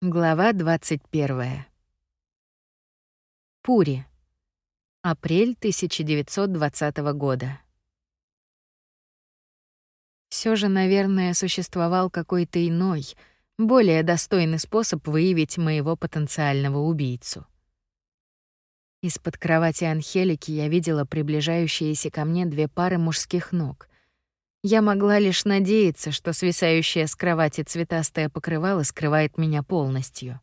Глава 21. Пури. Апрель 1920 года. Все же, наверное, существовал какой-то иной, более достойный способ выявить моего потенциального убийцу. Из-под кровати Анхелики я видела приближающиеся ко мне две пары мужских ног. Я могла лишь надеяться, что свисающее с кровати цветастое покрывало скрывает меня полностью.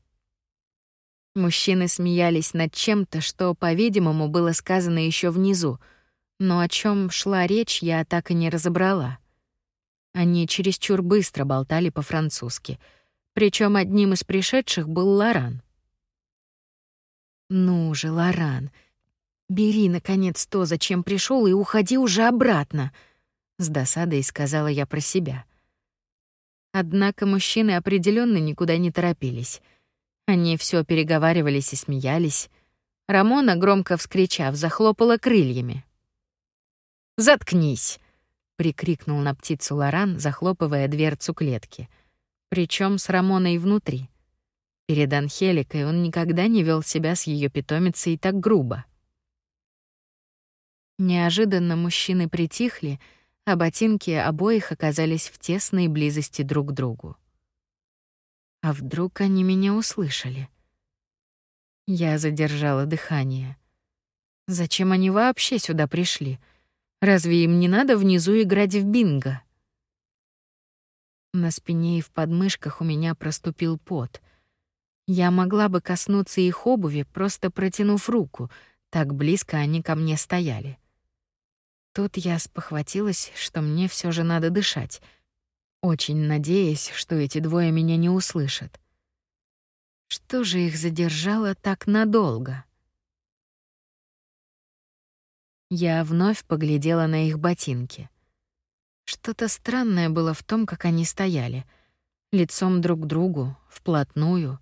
Мужчины смеялись над чем-то, что, по-видимому, было сказано еще внизу, но о чем шла речь, я так и не разобрала. Они чересчур быстро болтали по-французски, причем одним из пришедших был Лоран. «Ну же, Лоран, бери, наконец, то, зачем пришел, и уходи уже обратно», с досадой сказала я про себя. Однако мужчины определенно никуда не торопились. Они все переговаривались и смеялись. Рамона, громко вскричав, захлопала крыльями. «Заткнись!» — прикрикнул на птицу Лоран, захлопывая дверцу клетки. Причем с Рамоной внутри. Перед Анхеликой он никогда не вел себя с ее питомицей так грубо. Неожиданно мужчины притихли, а ботинки обоих оказались в тесной близости друг к другу. А вдруг они меня услышали? Я задержала дыхание. Зачем они вообще сюда пришли? Разве им не надо внизу играть в бинго? На спине и в подмышках у меня проступил пот. Я могла бы коснуться их обуви, просто протянув руку, так близко они ко мне стояли. Тут я спохватилась, что мне все же надо дышать, очень надеясь, что эти двое меня не услышат. Что же их задержало так надолго? Я вновь поглядела на их ботинки. Что-то странное было в том, как они стояли, лицом друг к другу, вплотную.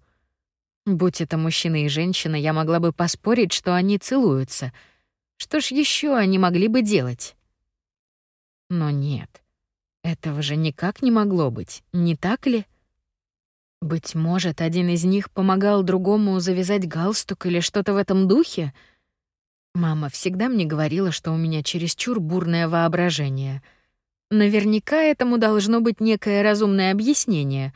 Будь это мужчина и женщина, я могла бы поспорить, что они целуются — что ж еще они могли бы делать? Но нет. Этого же никак не могло быть, не так ли? Быть может, один из них помогал другому завязать галстук или что-то в этом духе? Мама всегда мне говорила, что у меня чересчур бурное воображение. Наверняка этому должно быть некое разумное объяснение.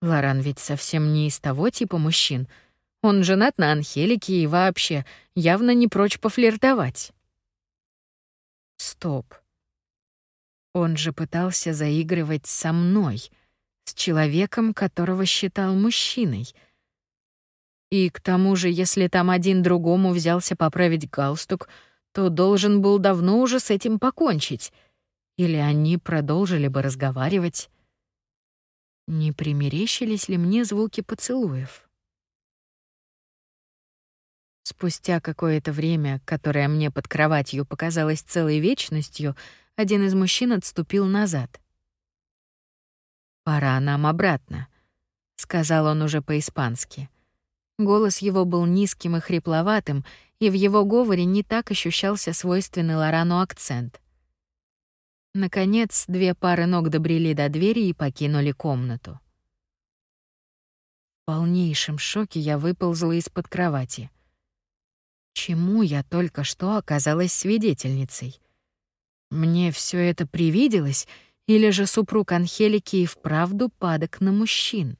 Лоран ведь совсем не из того типа мужчин — он женат на Анхелике и вообще явно не прочь пофлиртовать. Стоп. Он же пытался заигрывать со мной, с человеком, которого считал мужчиной. И к тому же, если там один другому взялся поправить галстук, то должен был давно уже с этим покончить. Или они продолжили бы разговаривать. Не примерещились ли мне звуки поцелуев? Спустя какое-то время, которое мне под кроватью показалось целой вечностью, один из мужчин отступил назад. «Пора нам обратно», — сказал он уже по-испански. Голос его был низким и хрипловатым, и в его говоре не так ощущался свойственный Лорану акцент. Наконец, две пары ног добрели до двери и покинули комнату. В полнейшем шоке я выползла из-под кровати — Чему я только что оказалась свидетельницей? Мне все это привиделось, или же супруг Анхелики и вправду падок на мужчин?